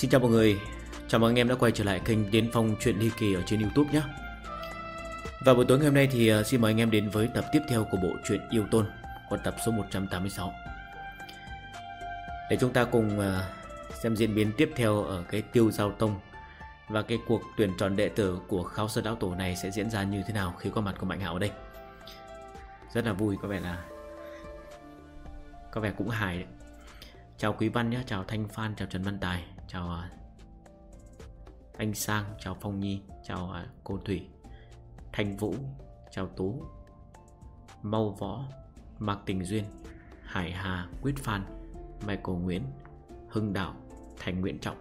Xin chào mọi người, chào mừng anh em đã quay trở lại kênh Tiến Phong Chuyện Ly Kỳ ở trên Youtube nhé. Và buổi tối ngày hôm nay thì à, xin mời anh em đến với tập tiếp theo của bộ truyện Yêu Tôn Còn tập số 186 Để chúng ta cùng à, xem diễn biến tiếp theo ở cái tiêu giao tông Và cái cuộc tuyển chọn đệ tử của Kháo Sơn đạo Tổ này sẽ diễn ra như thế nào khi có mặt của Mạnh Hạo ở đây. Rất là vui có vẻ là Có vẻ cũng hài đấy. Chào Quý Văn nhé, chào Thanh Phan, chào Trần Văn Tài. Chào à, anh Sang, chào Phong Nhi, chào à, cô Thủy Thanh Vũ, chào Tú Mau Võ, Mạc Tình Duyên Hải Hà, Quyết Phan, Michael Nguyễn Hưng Đạo, Thành Nguyễn Trọng.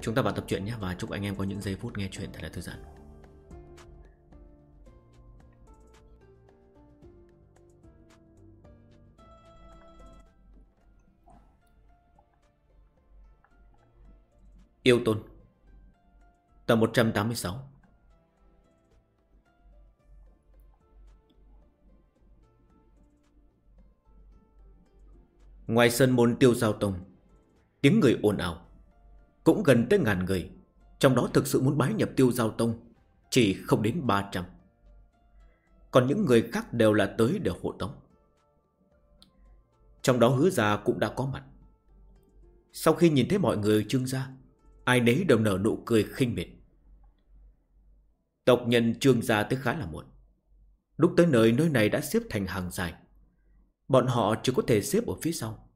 Chúng ta vào tập truyện nhé Và chúc anh em có những giây phút nghe chuyện thật là thư giãn. Yêu Tôn. Tập 186 Ngoài sân môn tiêu giao tông, Tiếng người ồn ào Cũng gần tới ngàn người, Trong đó thực sự muốn bái nhập tiêu giao tông Chỉ không đến 300 Còn những người khác đều là tới để hộ tống. Trong đó hứa già cũng đã có mặt. Sau khi nhìn thấy mọi người trương gia Ai nấy đều nở nụ cười khinh miệt. Tộc nhân trương gia tới khá là muộn. Lúc tới nơi nơi này đã xếp thành hàng dài. Bọn họ chỉ có thể xếp ở phía sau.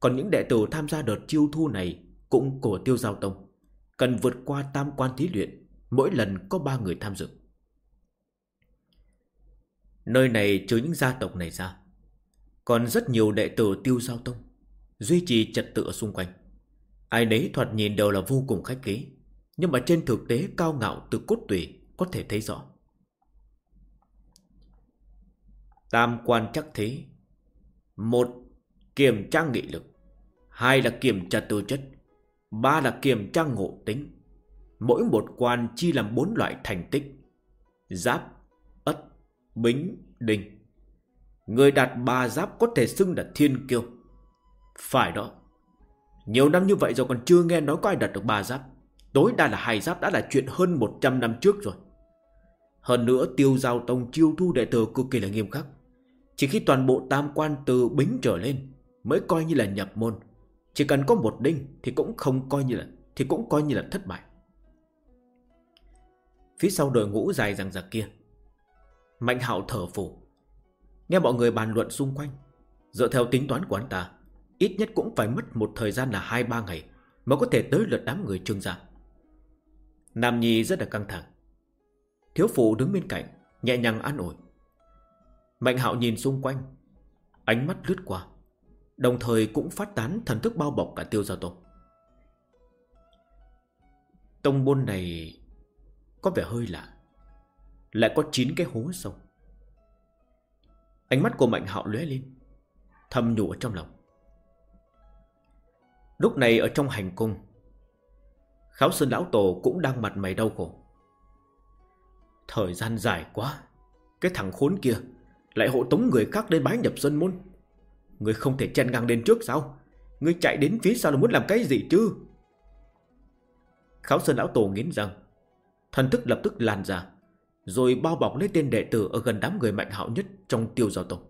Còn những đệ tử tham gia đợt chiêu thu này Cũng của tiêu giao tông, Cần vượt qua tam quan thí luyện, Mỗi lần có ba người tham dự. Nơi này trừ những gia tộc này ra, Còn rất nhiều đệ tử tiêu giao tông Duy trì trật tự ở xung quanh. Ai nấy thoạt nhìn đều là vô cùng khách khí, Nhưng mà trên thực tế cao ngạo từ cốt tủy Có thể thấy rõ. Tam quan chắc thế. Một, Kiểm tra nghị lực. Hai là kiểm tra tư chất. Ba là kiểm tra ngộ tính. Mỗi một quan chi làm bốn loại thành tích. Giáp, Ất, Bính, Đình. Người đạt ba giáp có thể xưng là thiên kiêu. Phải đó nhiều năm như vậy rồi còn chưa nghe nói có ai đặt được ba giáp. Tối đa là hai giáp đã là chuyện hơn 100 năm trước rồi. Hơn nữa, tiêu giao tông chiêu thu đệ tử cực kỳ là nghiêm khắc. Chỉ khi toàn bộ tam quan từ bính trở lên Mới coi như là nhập môn. Chỉ cần có một đinh thì cũng không coi như là, Thì cũng coi như là thất bại. Phía sau đội ngũ dài rằng giặc kia. Mạnh hạo thở phủ Nghe mọi người bàn luận xung quanh, Dựa theo tính toán của anh ta Ít nhất cũng phải mất một thời gian là 2-3 ngày Mới có thể tới lượt đám người trương gia. Nam Nhi rất là căng thẳng. Thiếu phụ đứng bên cạnh, Nhẹ nhàng an ủi. Mạnh hạo nhìn xung quanh, Ánh mắt lướt qua, Đồng thời cũng phát tán thần thức bao bọc cả tiêu giao tông Tông môn này Có vẻ hơi lạ, Lại có 9 cái hố sâu. Ánh mắt của Mạnh hạo lóe lên, Thầm nhủ ở trong lòng. Lúc này ở trong hành cung, Kháo Sơn Lão Tổ cũng đang mặt mày đau khổ. Thời gian dài quá, Cái thằng khốn kia Lại hộ tống người khác đến bái nhập sơn môn. Người không thể chen ngang lên trước sao? Người chạy đến phía sau là muốn làm cái gì chứ? Kháo Sơn Lão Tổ nghiến răng, Thần thức lập tức lan ra, Rồi bao bọc lấy tên đệ tử Ở gần đám người mạnh hạo nhất trong tiêu giao tộc.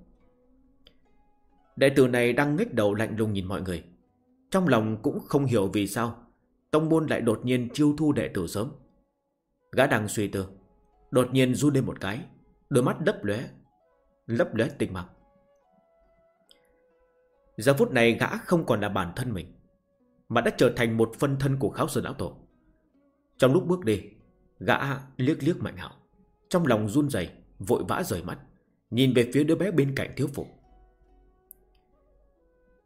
Đệ tử này đang ngách đầu lạnh lùng nhìn mọi người trong lòng cũng không hiểu vì sao, Tông môn lại đột nhiên chiêu thu đệ tử sớm. Gã đang suy tư, Đột nhiên run lên một cái, Đôi mắt đấp lóe, Lấp lóe tinh mặc Giờ phút này gã không còn là bản thân mình, Mà đã trở thành một phân thân của kháo sơn lão tổ. Trong lúc bước đi, Gã liếc liếc mạnh hạo Trong lòng run rẩy, Vội vã rời mắt, Nhìn về phía đứa bé bên cạnh thiếu phụ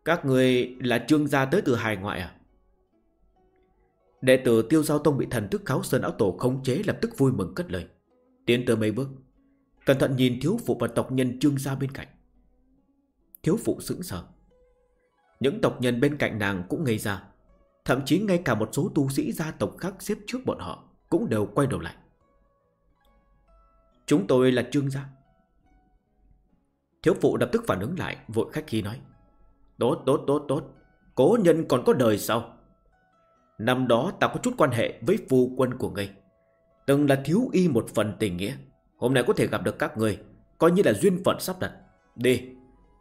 các người là trương gia tới từ hải ngoại à? Đệ tử tiêu giao tông bị thần thức kháo sơn áo tổ khống chế lập tức vui mừng cất lời. Tiến tới mấy bước. Cẩn thận nhìn thiếu phụ và tộc nhân trương gia bên cạnh. Thiếu phụ sững sờ. Những tộc nhân bên cạnh nàng cũng ngây ra. Thậm chí ngay cả một số tu sĩ gia tộc khác xếp trước bọn họ cũng đều quay đầu lại. Chúng tôi là trương gia. Thiếu phụ lập tức phản ứng lại, vội khách khí nói. Tốt tốt tốt tốt. Cố nhân còn có đời sao? Năm đó ta có chút quan hệ với phu quân của ngươi. Từng là thiếu y một phần tình nghĩa. Hôm nay có thể gặp được các người Coi như là duyên phận sắp đặt. Đi,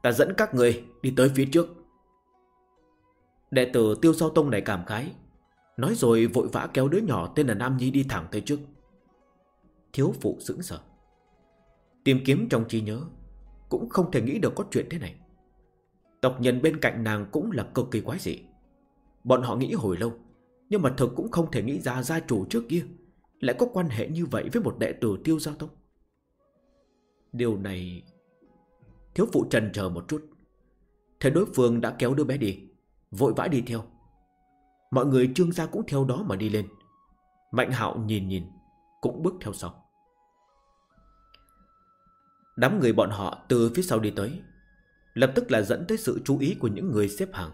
Ta dẫn các người đi tới phía trước. Đệ tử tiêu sao tông này cảm khái. Nói rồi vội vã kéo đứa nhỏ tên là Nam Nhi đi thẳng tới trước. Thiếu phụ sững sờ. Tìm kiếm trong trí nhớ, Cũng không thể nghĩ được có chuyện thế này. Tộc nhân bên cạnh nàng cũng là cực kỳ quái dị. Bọn họ nghĩ hồi lâu, Nhưng mà thực cũng không thể nghĩ ra gia chủ trước kia Lại có quan hệ như vậy với một đệ tử tiêu giao tông. Điều này, Thiếu phụ trần chờ một chút. Thấy đối phương đã kéo đứa bé đi, Vội vã đi theo. Mọi người trương gia cũng theo đó mà đi lên. Mạnh hạo nhìn nhìn, Cũng bước theo sau. Đám người bọn họ từ phía sau đi tới. Lập tức là dẫn tới sự chú ý của những người xếp hàng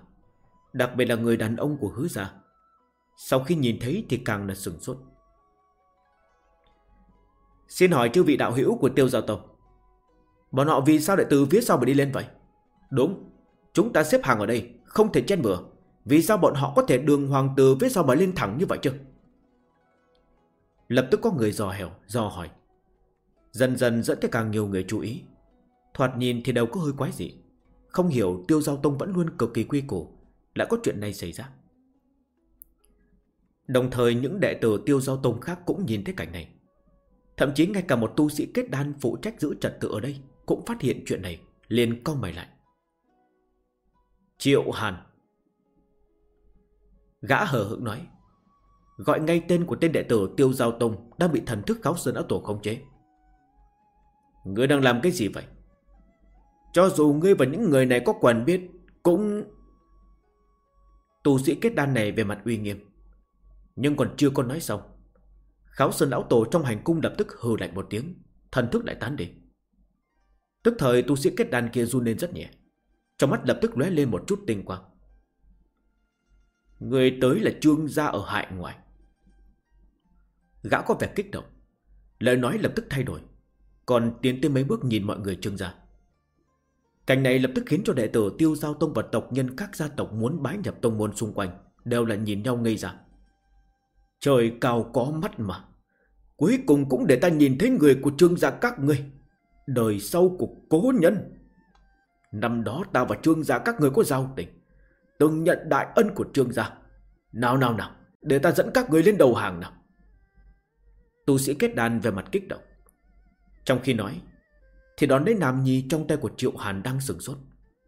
Đặc biệt là người đàn ông của hứa gia. Sau khi nhìn thấy thì càng là sửng sốt. Xin hỏi chư vị đạo hữu của tiêu giao tộc, Bọn họ vì sao lại từ phía sau mà đi lên vậy? Đúng Chúng ta xếp hàng ở đây Không thể chen vừa Vì sao bọn họ có thể đường hoàng từ phía sau mà lên thẳng như vậy chứ? Lập tức có người dò hẻo Dò hỏi. Dần dần dẫn tới càng nhiều người chú ý. Thoạt nhìn thì đều có hơi quái dị. Không hiểu tiêu giao tông vẫn luôn cực kỳ quy củ. Lại có chuyện này xảy ra. Đồng thời những đệ tử tiêu giao tông khác cũng nhìn thấy cảnh này. Thậm chí ngay cả một tu sĩ kết đan phụ trách giữ trật tự ở đây Cũng phát hiện chuyện này, liền cau mày lại. Triệu Hàn. Gã hờ hững nói, Gọi ngay tên của tên đệ tử Tiêu Giao Tông Đang bị thần thức kháo sơn áo tổ khống chế. Ngươi đang làm cái gì vậy? Cho dù ngươi và những người này có quần biết, Cũng Tu sĩ kết đan này về mặt uy nghiêm. Nhưng còn chưa có nói xong, Kháo sơn lão tổ trong hành cung lập tức hừ lạnh một tiếng, Thần thức lại tán đi. Tức thời tu sĩ kết đan kia run lên rất nhẹ, Trong mắt lập tức lóe lên một chút tinh quang. Người tới là trương gia ở hại ngoài Gã có vẻ kích động, Lời nói lập tức thay đổi, Còn tiến tới mấy bước nhìn mọi người trương gia. Cảnh này lập tức khiến cho đệ tử tiêu giao tông và tộc nhân các gia tộc muốn bái nhập tông môn xung quanh, Đều là nhìn nhau ngây ra. Trời cao có mắt mà. Cuối cùng cũng để ta nhìn thấy người của trương gia các ngươi. Đời sau của cố nhân. Năm đó ta và trương gia các người có giao tình. Từng nhận đại ân của trương gia. Nào nào nào, Để ta dẫn các người lên đầu hàng nào. Tu sĩ kết đàn về mặt kích động. Trong khi nói thì đón lấy Nam Nhi trong tay của Triệu Hàn đang sửng sốt.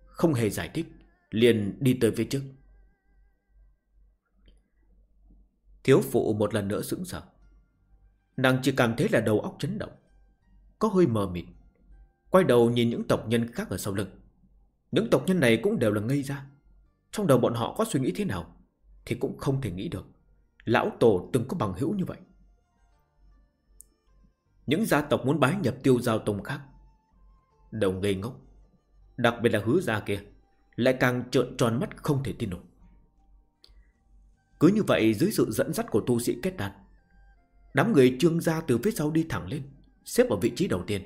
Không hề giải thích, Liền đi tới phía trước. Thiếu phụ một lần nữa sững sờ. Nàng chỉ cảm thấy là đầu óc chấn động, Có hơi mờ mịt. Quay đầu nhìn những tộc nhân khác ở sau lưng. Những tộc nhân này cũng đều là ngây ra. Trong đầu bọn họ có suy nghĩ thế nào Thì cũng không thể nghĩ được. Lão Tổ từng có bằng hữu như vậy. Những gia tộc muốn bái nhập tiêu giao tông khác đồng ngây ngốc. Đặc biệt là hứa ra kia, Lại càng trợn tròn mắt không thể tin nổi. Cứ như vậy, dưới sự dẫn dắt của tu sĩ kết đàn Đám người trương gia từ phía sau đi thẳng lên, Xếp ở vị trí đầu tiên.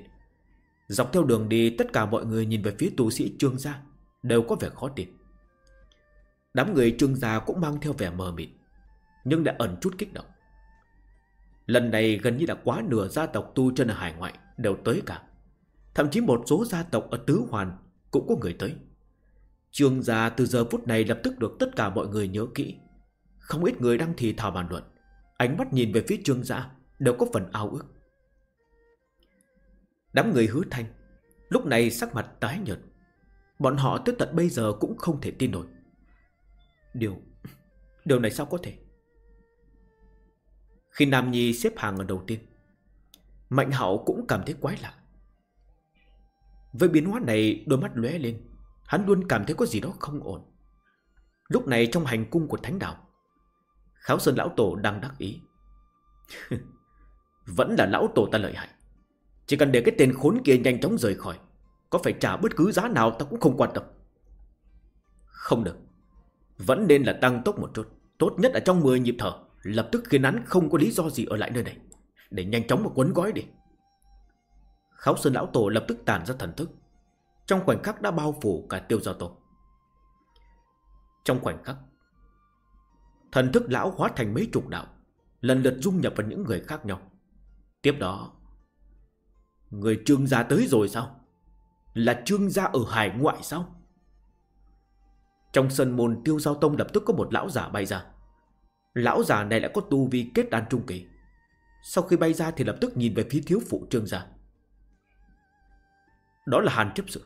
Dọc theo đường đi, tất cả mọi người nhìn về phía tu sĩ trương gia, Đều có vẻ khó tin. Đám người trương gia cũng mang theo vẻ mờ mịt, Nhưng đã ẩn chút kích động. Lần này gần như là quá nửa gia tộc tu chân ở hải ngoại Đều tới cả. Thậm chí một số gia tộc ở Tứ Hoàn Cũng có người tới. Trương gia từ giờ phút này lập tức được tất cả mọi người nhớ kỹ. Không ít người đang thì thào bàn luận. Ánh mắt nhìn về phía trương gia Đều có phần ao ước. Đám người hứa thanh, Lúc này sắc mặt tái nhợt. Bọn họ tới tận bây giờ cũng không thể tin nổi. Điều Điều này sao có thể? Khi Nam Nhi xếp hàng ở đầu tiên, Mạnh hậu cũng cảm thấy quái lạ. Với biến hóa này, đôi mắt lóe lên. Hắn luôn cảm thấy có gì đó không ổn. Lúc này trong hành cung của thánh đạo, Kháo Sơn Lão Tổ đang đắc ý. Vẫn là Lão Tổ ta lợi hại. Chỉ cần để cái tên khốn kia nhanh chóng rời khỏi, Có phải trả bất cứ giá nào ta cũng không quan tâm. Không được. Vẫn nên là tăng tốc một chút. Tốt nhất là trong 10 nhịp thở, Lập tức khiến hắn không có lý do gì ở lại nơi này. Để nhanh chóng mà quấn gói đi. Kháo Sơn Lão Tổ lập tức tàn ra thần thức. Trong khoảnh khắc đã bao phủ cả tiêu giao tổ Trong khoảnh khắc, Thần thức lão hóa thành mấy chục đạo, Lần lượt dung nhập vào những người khác nhau. Tiếp đó, Người trương gia tới rồi sao? Là trương gia ở hải ngoại sao? Trong sân môn tiêu giao tông lập tức có một lão giả bay ra. Lão già này lại có tu vi kết đan trung kỳ. Sau khi bay ra thì lập tức nhìn về phía thiếu phụ trương gia. Đó là Hàn chấp sự.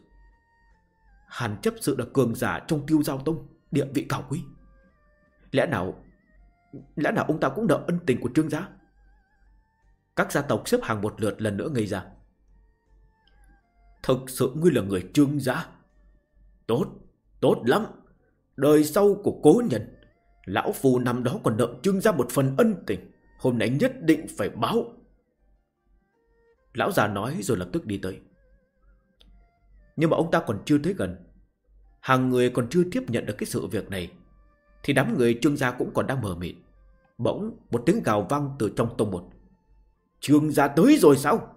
Hàn chấp sự là cường giả trong tiêu giao tông, Địa vị cao quý. Lẽ nào Lẽ nào ông ta cũng nợ ân tình của trương gia Các gia tộc xếp hàng một lượt lần nữa ngây ra. Thực sự ngươi là người trương gia Tốt Tốt lắm. Đời sau của cố nhân, Lão phù năm đó còn nợ trương gia một phần ân tình. Hôm nay nhất định phải báo. Lão già nói rồi lập tức đi tới. Nhưng mà ông ta còn chưa tới gần. Hàng người còn chưa tiếp nhận được cái sự việc này. Thì đám người trương gia cũng còn đang mờ mịt. Bỗng một tiếng gào vang từ trong tông một. Trương gia tới rồi sao?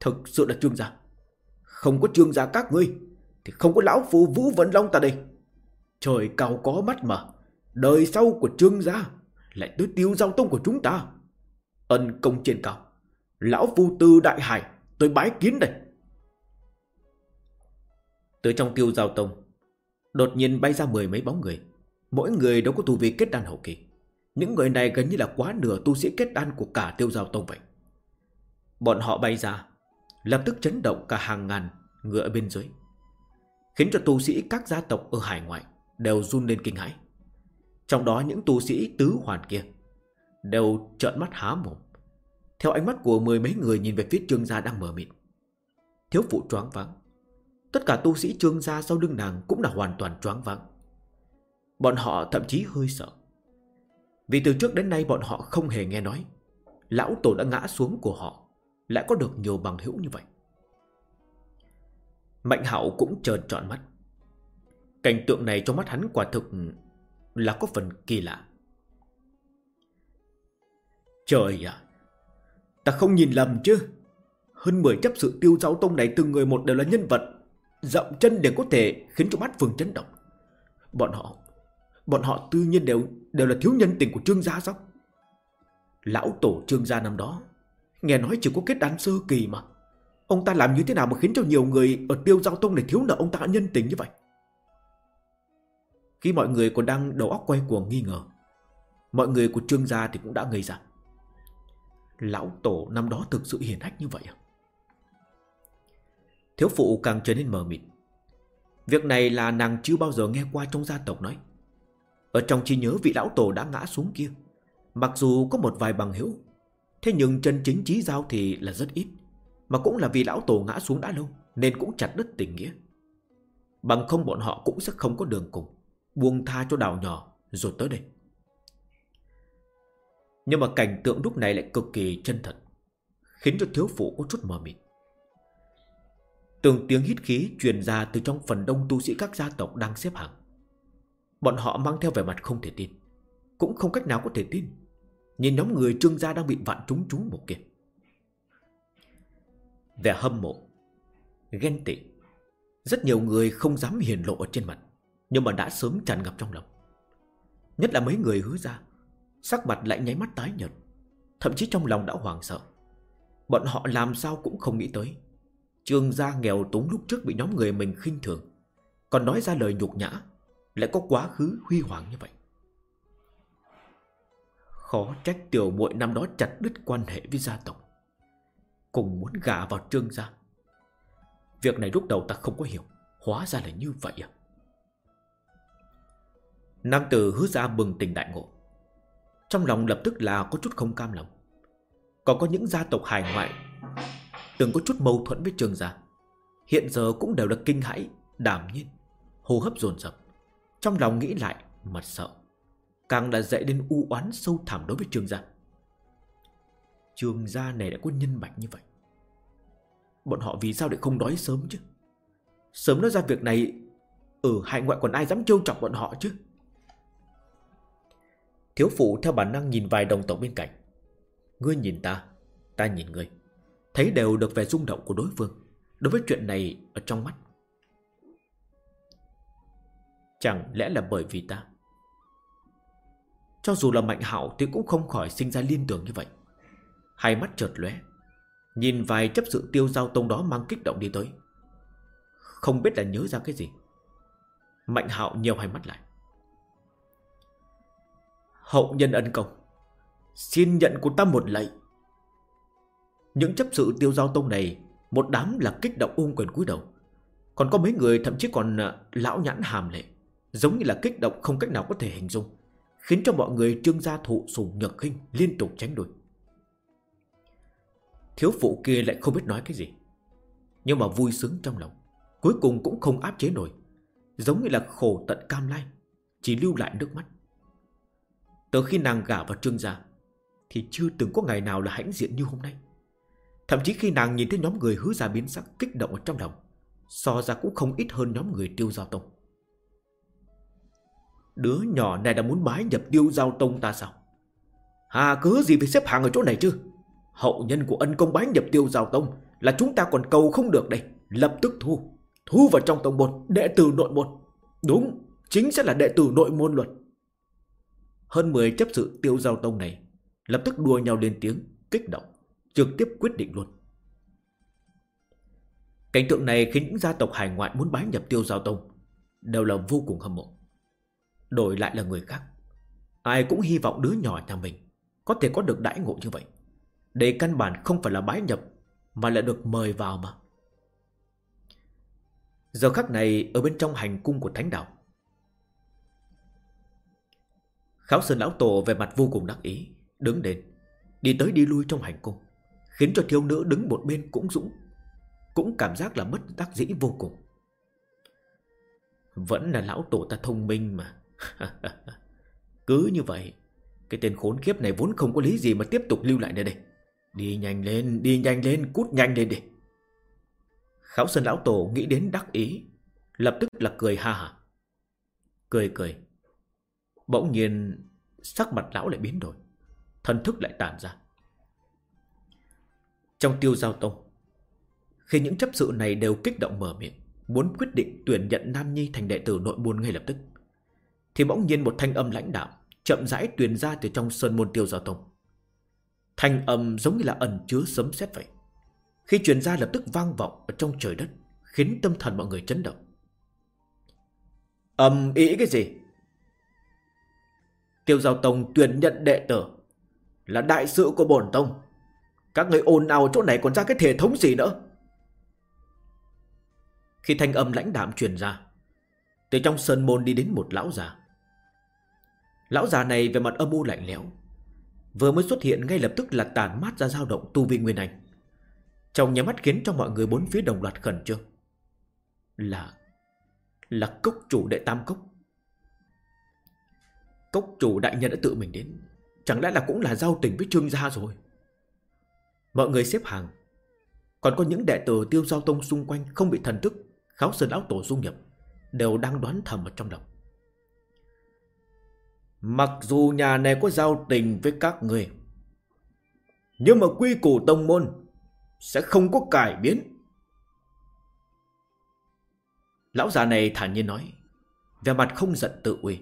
Thực sự là trương gia. Không có trương gia các ngươi, Thì không có lão phù vũ vận long ta đây. Trời cao có mắt mà, Đời sau của trương gia Lại tới tiêu giao tông của chúng ta. Ân công trên cao, Lão phu tư đại hải Tôi bái kiến đây. Từ trong tiêu giao tông, Đột nhiên bay ra mười mấy bóng người. Mỗi người đều có tu vi kết đan hậu kỳ. Những người này gần như là quá nửa tu sĩ kết đan của cả tiêu giao tông vậy. Bọn họ bay ra, Lập tức chấn động cả hàng ngàn người ở bên dưới, Khiến cho tu sĩ các gia tộc ở hải ngoại Đều run lên kinh hãi. Trong đó những tu sĩ tứ hoàn kia Đều trợn mắt há mồm. Theo ánh mắt của mười mấy người nhìn về phía trương gia đang mở mịt Thiếu phụ choáng váng. Tất cả tu sĩ trương gia sau lưng nàng Cũng là hoàn toàn choáng váng Bọn họ thậm chí hơi sợ Vì từ trước đến nay bọn họ không hề nghe nói, Lão tổ đã ngã xuống của họ, Lại có được nhiều bằng hữu như vậy Mạnh hạo cũng trợn trọn mắt Cảnh tượng này trong mắt hắn quả thực là có phần kỳ lạ. Trời ạ! Ta không nhìn lầm chứ? Hơn 10 chấp sự tiêu giáo tông này từng người một đều là nhân vật Dậm chân để có thể khiến cho mắt phường chấn động. Bọn họ Bọn họ tự nhiên đều đều là thiếu nhân tình của trương gia sao? Lão tổ trương gia năm đó, Nghe nói chỉ có kết đan sơ kỳ mà. Ông ta làm như thế nào mà khiến cho nhiều người Ở tiêu giao tông này thiếu nợ ông ta nhân tình như vậy? Khi mọi người còn đang đầu óc quay cuồng nghi ngờ, Mọi người của trương gia thì cũng đã ngây ra. Lão tổ năm đó thực sự hiền hách như vậy à? Thiếu phụ càng trở nên mờ mịt. Việc này là nàng chưa bao giờ nghe qua trong gia tộc nói. Ở trong trí nhớ vị lão tổ đã ngã xuống kia, Mặc dù có một vài bằng hữu, Thế nhưng chân chính trí giao thì là rất ít, Mà cũng là vì lão tổ ngã xuống đã lâu Nên cũng chặt đứt tình nghĩa. Bằng không bọn họ cũng sẽ không có đường cùng, Buông tha cho đảo nhỏ Rồi tới đây. Nhưng mà cảnh tượng lúc này lại cực kỳ chân thật, Khiến cho thiếu phụ có chút mờ mịt. Từng tiếng hít khí truyền ra từ trong phần đông tu sĩ các gia tộc đang xếp hàng. Bọn họ mang theo vẻ mặt không thể tin. Cũng không cách nào có thể tin. Nhìn nhóm người trương gia đang bị vạn trúng trúng một kia. Vẻ hâm mộ, ghen tị. Rất nhiều người không dám hiền lộ ở trên mặt. Nhưng mà đã sớm tràn ngập trong lòng Nhất là mấy người hứa ra Sắc mặt lại nháy mắt tái nhợt Thậm chí trong lòng đã hoảng sợ Bọn họ làm sao cũng không nghĩ tới Trương gia nghèo túng lúc trước bị nhóm người mình khinh thường. Còn nói ra lời nhục nhã, Lại có quá khứ huy hoàng như vậy. Khó trách tiểu muội năm đó chặt đứt quan hệ với gia tộc, Cùng muốn gả vào trương gia. Việc này lúc đầu ta không có hiểu, Hóa ra là như vậy à? Nam tử hứa ra bừng tỉnh đại ngộ. Trong lòng lập tức là có chút không cam lòng. Còn có những gia tộc hải ngoại Từng có chút mâu thuẫn với trường gia. Hiện giờ cũng đều là kinh hãi Đảm nhiên, Hô hấp dồn dập. Trong lòng nghĩ lại, mặt sợ. Càng là dậy đến u oán sâu thẳm đối với trường gia. Trường gia này đã có nhân mạch như vậy. Bọn họ vì sao lại không đói sớm chứ? Sớm nói ra việc này, Ở hải ngoại còn ai dám trêu chọc bọn họ chứ? Thiếu phụ theo bản năng nhìn vài đồng tộc bên cạnh. Ngươi nhìn ta Ta nhìn ngươi. Thấy đều được vẻ rung động của đối phương. Đối với chuyện này ở trong mắt, Chẳng lẽ là bởi vì ta? Cho dù là Mạnh Hạo thì cũng không khỏi sinh ra liên tưởng như vậy. Hai mắt chợt lóe, Nhìn vài chấp sự tiêu giao tông đó mang kích động đi tới. Không biết là nhớ ra cái gì. Mạnh Hạo nhiều hai mắt lại. Hậu nhân ân công, Xin nhận của ta một lạy. Những chấp sự tiêu giao tông này, Một đám là kích động ung quyền cúi đầu. Còn có mấy người thậm chí còn à, lão nhãn hàm lệ, Giống như là kích động không cách nào có thể hình dung, Khiến cho mọi người trương gia thụ sùng nhật khinh Liên tục tránh đuổi. Thiếu phụ kia lại không biết nói cái gì, Nhưng mà vui sướng trong lòng, Cuối cùng cũng không áp chế nổi, Giống như là khổ tận cam lai, Chỉ lưu lại nước mắt. Từ khi nàng gả vào trương gia, Thì chưa từng có ngày nào là hãnh diện như hôm nay. Thậm chí khi nàng nhìn thấy nhóm người hứa ra biến sắc kích động ở trong lòng, So ra cũng không ít hơn nhóm người tiêu giao tông. Đứa nhỏ này đã muốn bái nhập tiêu giao tông ta sao? Hà cớ gì phải xếp hàng ở chỗ này chứ? Hậu nhân của ân công bái nhập tiêu giao tông Là chúng ta còn cầu không được đây. Lập tức thu Thu vào trong tông môn, Đệ tử nội môn. Đúng, Chính sẽ là đệ tử nội môn luật. Hơn 10 chấp sự tiêu giao tông này Lập tức đua nhau lên tiếng, Kích động. Trực tiếp quyết định luôn. Cảnh tượng này khiến những gia tộc hải ngoại muốn bái nhập tiêu giao tông Đều là vô cùng hâm mộ. Đổi lại là người khác, Ai cũng hy vọng đứa nhỏ nhà mình Có thể có được đãi ngộ như vậy. Đây căn bản không phải là bái nhập Mà là được mời vào mà. Giờ khắc này ở bên trong hành cung của thánh đạo, Kháo Sơn Lão Tổ về mặt vô cùng đắc ý, Đứng đến Đi tới đi lui trong hành cung. Khiến cho thiếu nữ đứng một bên cũng dũng Cũng cảm giác là bất đắc dĩ vô cùng. Vẫn là lão tổ ta thông minh mà. Cứ như vậy Cái tên khốn kiếp này vốn không có lý gì mà tiếp tục lưu lại nơi đây. Đi nhanh lên, đi nhanh lên, cút nhanh lên đi. Kháo Sơn Lão Tổ nghĩ đến đắc ý Lập tức là cười ha ha Cười cười. Bỗng nhiên Sắc mặt lão lại biến đổi. Thần thức lại tản ra. Trong tiêu giao tông. Khi những chấp sự này đều kích động mở miệng, Muốn quyết định tuyển nhận Nam Nhi thành đệ tử nội môn ngay lập tức, Thì bỗng nhiên một thanh âm lãnh đạo Chậm rãi truyền ra từ trong sơn môn tiêu giao tông. Thanh âm giống như là ẩn chứa sấm sét vậy. Khi truyền ra lập tức vang vọng ở trong trời đất, Khiến tâm thần mọi người chấn động. Âm ý cái gì? Tiêu Giao Tông tuyển nhận đệ tử Là đại sự của bổn tông. Các người ồn nào chỗ này còn ra cái thể thống gì nữa? Khi thanh âm lãnh đạm truyền ra, Từ trong sơn môn đi đến một lão già. Lão già này về mặt âm u lạnh lẽo, Vừa mới xuất hiện ngay lập tức là tàn mát ra dao động tu vi nguyên anh. Trong nhà mắt khiến cho mọi người bốn phía đồng loạt khẩn trương. Là Là cốc chủ đệ tam cốc. Cốc chủ đại nhân đã tự mình đến, Chẳng lẽ là cũng là giao tình với trương gia rồi? Mọi người xếp hàng Còn có những đệ tử tiêu giao tông xung quanh Không bị thần thức Kháo sơn áo tổ dung nhập Đều đang đoán thầm ở trong lòng Mặc dù nhà này có giao tình với các người Nhưng mà quy củ tông môn sẽ không có cải biến. Lão già này thản nhiên nói, vẻ mặt không giận tự uy.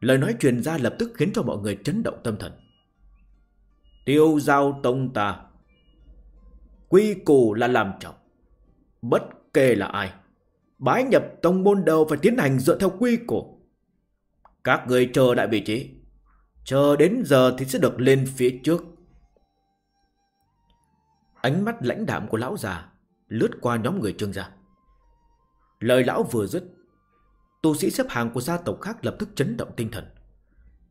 Lời nói truyền ra lập tức khiến cho mọi người chấn động tâm thần. Tiêu giao tông ta, quy củ là làm trọng, bất kể là ai, bái nhập tông môn đầu phải tiến hành dựa theo quy củ. Các người chờ đại vị trí, chờ đến giờ thì sẽ được lên phía trước. Ánh mắt lãnh đạm của lão già lướt qua nhóm người trương gia. Lời lão vừa dứt, tu sĩ xếp hàng của gia tộc khác lập tức chấn động tinh thần.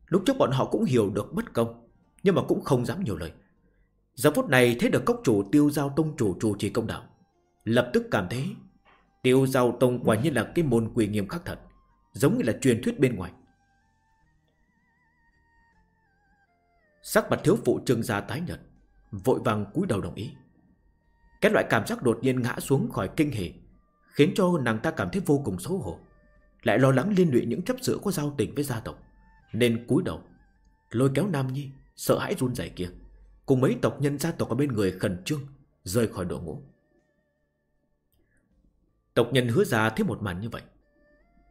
Lúc trước bọn họ cũng hiểu được bất công, nhưng mà cũng không dám nhiều lời. Giờ phút này thấy được cốc chủ tiêu giao tông chủ chủ trì công đạo. Lập tức cảm thấy tiêu giao tông quả nhiên là cái môn quỳ nghiêm khắc thật, giống như là truyền thuyết bên ngoài. Sắc mặt thiếu phụ trương gia tái nhật vội vàng cúi đầu đồng ý. Cái loại cảm giác đột nhiên ngã xuống khỏi kinh hỉ Khiến cho nàng ta cảm thấy vô cùng xấu hổ Lại lo lắng liên lụy những chấp sự có giao tình với gia tộc Nên cúi đầu Lôi kéo Nam Nhi Sợ hãi run rẩy kia. Cùng mấy tộc nhân gia tộc ở bên người khẩn trương Rời khỏi đội ngũ. Tộc nhân hứa ra thấy một màn như vậy.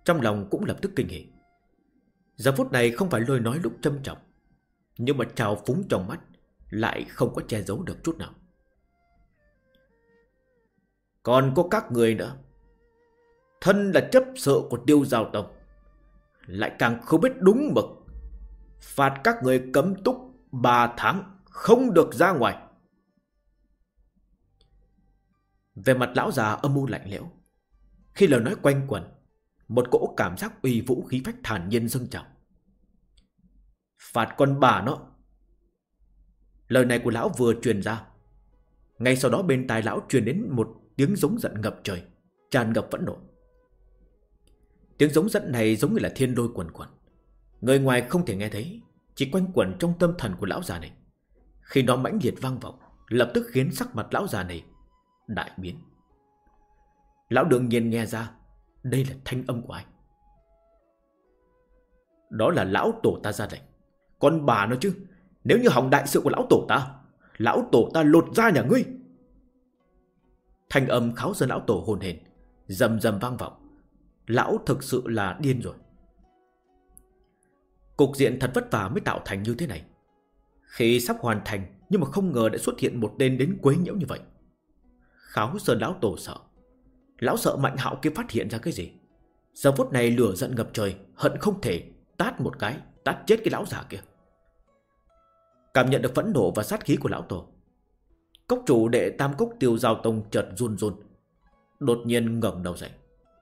Trong lòng cũng lập tức kinh hỉ. Giờ phút này không phải lời nói lúc trâm trọng Nhưng mà trào phúng trong mắt Lại không có che giấu được chút nào. Còn có các người nữa. Thân là chấp sợ của tiêu giao tộc, Lại càng không biết đúng mực. Phạt các người cấm túc ba tháng Không được ra ngoài. Về mặt lão già âm mưu lạnh lẽo, Khi lời nói quanh quẩn, Một cỗ cảm giác uy vũ khí phách thản nhiên dâng trào. Phạt con bà nó. Lời này của lão vừa truyền ra, Ngay sau đó bên tai lão truyền đến một tiếng giống giận ngập trời, Tràn ngập vẫn nộ. Tiếng giống giận này giống như là thiên đôi quần quần, Người ngoài không thể nghe thấy chỉ quanh quẩn trong tâm thần của lão già này. Khi nó mãnh liệt vang vọng, Lập tức khiến sắc mặt lão già này Đại biến. Lão đương nhiên nghe ra Đây là thanh âm của ai? Đó là lão tổ ta ra lệnh. Con bà nó chứ, Nếu như hỏng đại sự của lão tổ ta, Lão tổ ta lột ra nhà ngươi. Thanh âm kháo dân lão tổ hồn hền Dầm dầm vang vọng. Lão thực sự là điên rồi. Cục diện thật vất vả mới tạo thành như thế này. Khi sắp hoàn thành, Nhưng mà không ngờ đã xuất hiện một tên đến quấy nhiễu như vậy. Kháo sơn lão tổ sợ. Lão sợ mạnh hạo kia phát hiện ra cái gì? Giờ phút này lửa giận ngập trời, Hận không thể tát một cái, Tát chết cái lão giả kia. Cảm nhận được phẫn nộ và sát khí của lão tổ. Cốc chủ đệ tam cốc tiêu giao tông chợt run run. Đột nhiên ngẩng đầu dậy.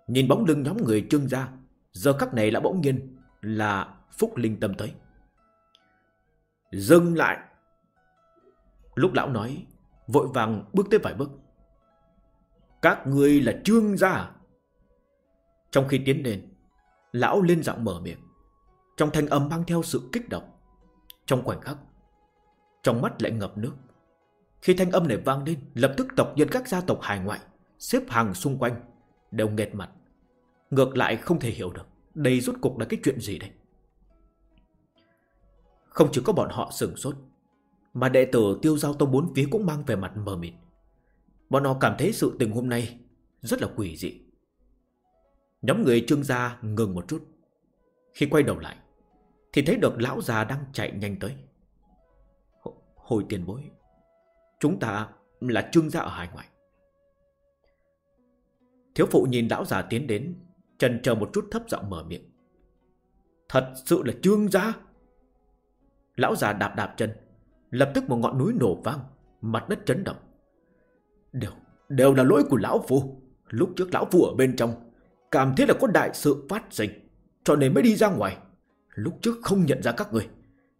Nhìn bóng lưng nhóm người trương ra Giờ khắc này là bỗng nhiên Là Phúc Linh Tâm tới. Dừng lại. Lúc lão nói Vội vàng bước tới vài bước. Các người là trương gia. Trong khi tiến lên, Lão lên giọng mở miệng. Trong thanh âm mang theo sự kích động. Trong khoảnh khắc Trong mắt lại ngập nước. Khi thanh âm này vang lên Lập tức tộc nhân các gia tộc hải ngoại Xếp hàng xung quanh Đều nghẹt mặt. Ngược lại không thể hiểu được Đây rốt cục là cái chuyện gì đây? Không chỉ có bọn họ sửng sốt, Mà đệ tử tiêu giao tông bốn phía cũng mang về mặt mờ mịt. Bọn họ cảm thấy sự tình hôm nay Rất là quỷ dị. Nhóm người trương gia ngừng một chút. Khi quay đầu lại, Thì thấy được lão già đang chạy nhanh tới. Hồi tiền bối, Chúng ta là trương gia ở hải ngoại. Thiếu phụ nhìn lão già tiến đến, Trần chờ một chút thấp giọng mở miệng. Thật sự là trương gia? Lão già đạp đạp chân. Lập tức một ngọn núi nổ vang Mặt đất chấn động. Đều, đều là lỗi của lão phu. Lúc trước lão phu ở bên trong Cảm thấy là có đại sự phát sinh Cho nên mới đi ra ngoài. Lúc trước không nhận ra các người.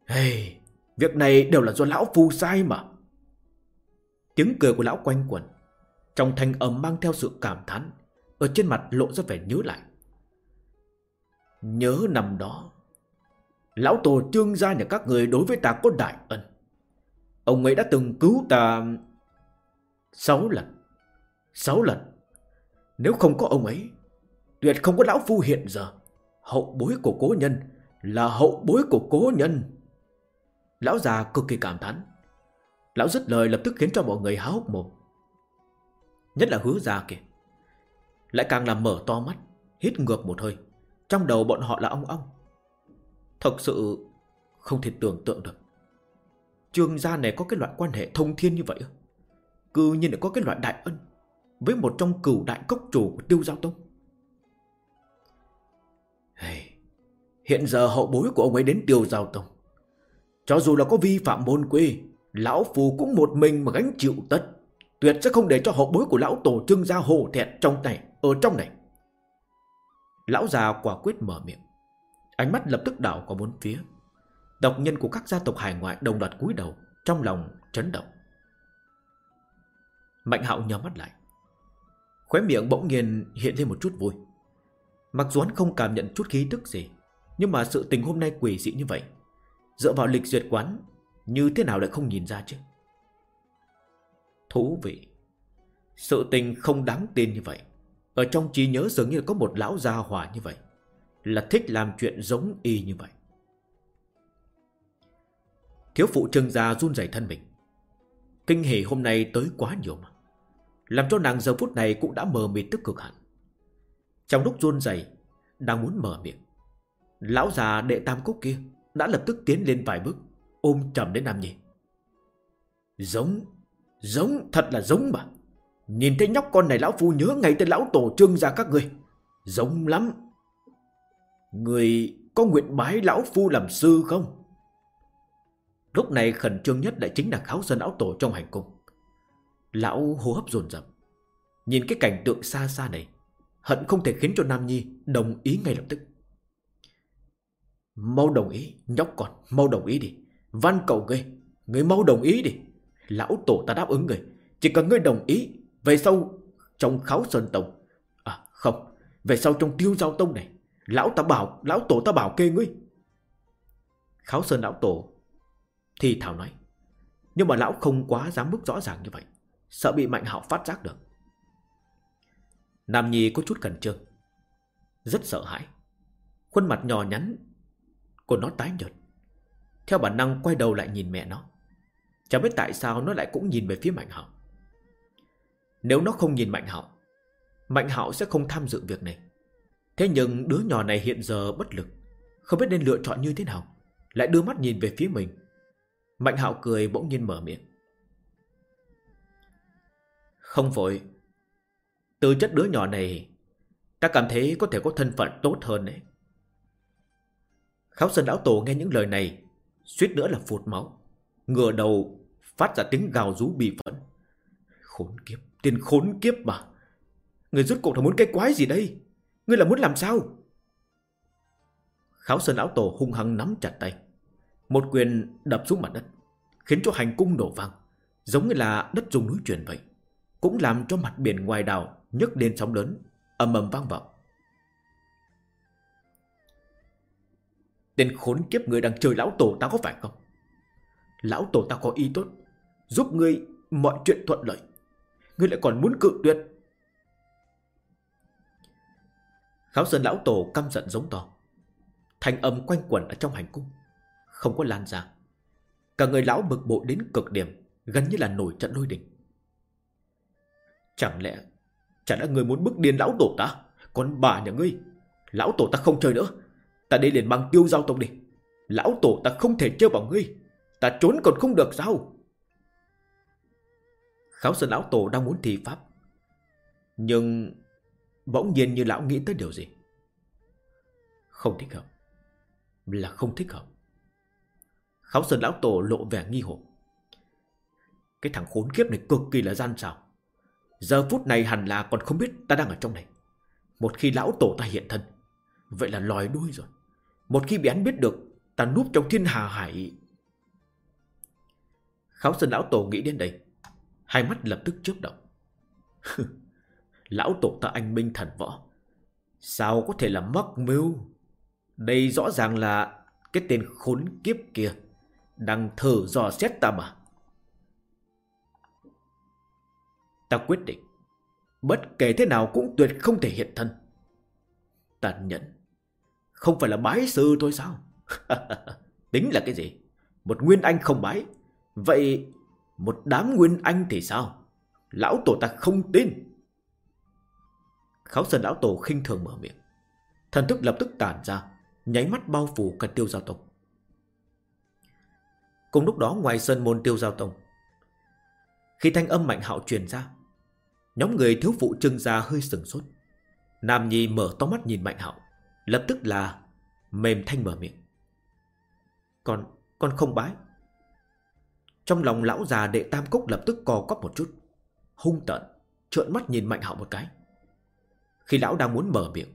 Hey, Việc này đều là do lão phu sai mà. Tiếng cười của lão quanh quẩn Trong thanh âm mang theo sự cảm thán Ở trên mặt lộ ra vẻ nhớ lại. Nhớ năm đó Lão tổ trương gia nhà các người đối với ta có đại ân. Ông ấy đã từng cứu ta Sáu lần. Sáu lần. Nếu không có ông ấy, Tuyệt không có lão phu hiện giờ. Hậu bối của cố nhân Là hậu bối của cố nhân. Lão già cực kỳ cảm thán. Lão dứt lời lập tức khiến cho mọi người há hốc mồm. Nhất là hứa già kìa. Lại càng làm mở to mắt, Hít ngược một hơi. Trong đầu bọn họ là ong ong. Thật sự không thể tưởng tượng được. Trương gia này có cái loại quan hệ thông thiên như vậy Cứ như lại có cái loại đại ân Với một trong cửu đại cốc chủ của tiêu giao tông. Hey, Hiện giờ hậu bối của ông ấy đến tiêu giao tông. Cho dù là có vi phạm môn quy Lão phù cũng một mình mà gánh chịu tất. Tuyệt sẽ không để cho hậu bối của lão tổ trương gia hồ thẹn trong này Ở trong này. Lão già quả quyết mở miệng. Ánh mắt lập tức đảo qua bốn phía. Độc nhân của các gia tộc hải ngoại đồng loạt cúi đầu, Trong lòng chấn động. Mạnh hạo nhắm mắt lại. Khóe miệng bỗng nhiên hiện lên một chút vui. Mặc dù hắn không cảm nhận chút khí tức gì, Nhưng mà sự tình hôm nay quỷ dị như vậy, Dựa vào lịch duyệt quán, Như thế nào lại không nhìn ra chứ? Thú vị. Sự tình không đáng tin như vậy. Ở trong trí nhớ dường như có một lão gia hỏa như vậy. Là thích làm chuyện giống y như vậy. Thiếu phụ trương gia run rẩy thân mình. Kinh hỉ hôm nay tới quá nhiều mà. Làm cho nàng giờ phút này cũng đã mờ mịt tức cực hẳn. Trong lúc run rẩy Đang muốn mở miệng. Lão già đệ tam cúc kia Đã lập tức tiến lên vài bước, Ôm chầm đến Nam Nhi. Giống Giống, thật là giống mà. Nhìn thấy nhóc con này lão phu nhớ ngay tới lão tổ trương gia các người Giống lắm. Người có nguyện bái lão phu làm sư không? Lúc này khẩn trương nhất lại chính là kháo sơn lão tổ trong hành cung. Lão hô hấp dồn dập. Nhìn cái cảnh tượng xa xa này, Hận không thể khiến cho Nam Nhi đồng ý ngay lập tức. Mau đồng ý, Nhóc con, mau đồng ý đi. Văn cầu ngươi Ngươi mau đồng ý đi. Lão tổ ta đáp ứng ngươi Chỉ cần ngươi đồng ý, Về sau trong kháo sơn tông À không, Về sau trong tiêu giao tông này Lão ta bảo, Lão tổ ta bảo kê ngươi. Kháo sơn lão tổ Thì Thảo nói, Nhưng mà lão không quá dám bước rõ ràng như vậy, Sợ bị Mạnh Hạo phát giác được. Nam Nhi có chút cẩn trương, Rất sợ hãi. Khuôn mặt nhỏ nhắn Của nó tái nhợt. Theo bản năng quay đầu lại nhìn mẹ nó Chẳng biết tại sao nó lại cũng nhìn về phía Mạnh Hạo. Nếu nó không nhìn Mạnh Hạo Mạnh Hạo sẽ không tham dự việc này. Thế nhưng đứa nhỏ này hiện giờ bất lực, Không biết nên lựa chọn như thế nào, Lại đưa mắt nhìn về phía mình. Mạnh Hạo cười bỗng nhiên mở miệng. Không vội. Từ chất đứa nhỏ này, Ta cảm thấy có thể có thân phận tốt hơn đấy. Kháo Sơn Lão Tổ nghe những lời này, Suýt nữa là phụt máu, Ngửa đầu phát ra tiếng gào rú bị phẫn. Khốn kiếp, Tiền khốn kiếp mà. Người rút cuộc là muốn cái quái gì đây? Ngươi là muốn làm sao? Kháo Sơn Lão Tổ hung hăng nắm chặt tay. Một quyền đập xuống mặt đất, Khiến cho hành cung nổ vang, Giống như là đất dùng núi chuyển vậy, Cũng làm cho mặt biển ngoài đảo nhấc lên sóng lớn, ầm ầm vang vọng. Tên khốn kiếp người đang chơi lão tổ ta có phải không? Lão tổ ta có ý tốt, Giúp ngươi mọi chuyện thuận lợi. Ngươi lại còn muốn cự tuyệt Kháo sơn lão tổ căm giận giống to. Thành âm quanh quẩn ở trong hành cung, Không có lan ra. Cả người lão bực bội đến cực điểm, Gần như là nổi trận lôi đình. Chẳng lẽ Chẳng lẽ người muốn bức điên lão tổ ta? Còn bà nhà ngươi, Lão tổ ta không chơi nữa. Ta đi liền bằng tiêu giao tông đi. Lão tổ ta không thể chơi vào ngươi. Ta trốn còn không được sao? Kháo sơn lão tổ đang muốn thi pháp. Nhưng Bỗng nhiên như lão nghĩ tới điều gì? Không thích hợp. Là không thích hợp. Kháo sơn lão tổ lộ vẻ nghi hồ Cái thằng khốn kiếp này cực kỳ là gian xảo. Giờ phút này hẳn là còn không biết ta đang ở trong này. Một khi lão tổ ta hiện thân, Vậy là lòi đuôi rồi. Một khi bị hắn biết được, Ta núp trong thiên hà hải. Kháo sơn lão tổ nghĩ đến đây. Hai mắt lập tức chớp động. Lão tổ ta anh minh thần võ. Sao có thể là mắc mưu? Đây rõ ràng là Cái tên khốn kiếp kia. Đang thử dò xét ta mà. Ta quyết định. Bất kể thế nào cũng tuyệt không thể hiện thân. Ta nhẫn Không phải là bái sư thôi sao? Tính là cái gì? Một nguyên anh không bái. Vậy một đám nguyên anh thì sao? Lão tổ ta không tin. Kháo sơn lão tổ khinh thường mở miệng. Thần thức lập tức tản ra Nháy mắt bao phủ cả tiêu giao tộc Cùng lúc đó ngoài sân môn tiêu giao tông Khi thanh âm mạnh hạo truyền ra Nhóm người thiếu phụ trưng ra hơi sừng sốt. Nam Nhi mở to mắt nhìn mạnh hạo Lập tức là Mềm thanh mở miệng. Con, con không bái. Trong lòng lão già đệ tam cốc lập tức co cóp một chút Hung tợn Trợn mắt nhìn mạnh hạo một cái khi lão đang muốn mở miệng,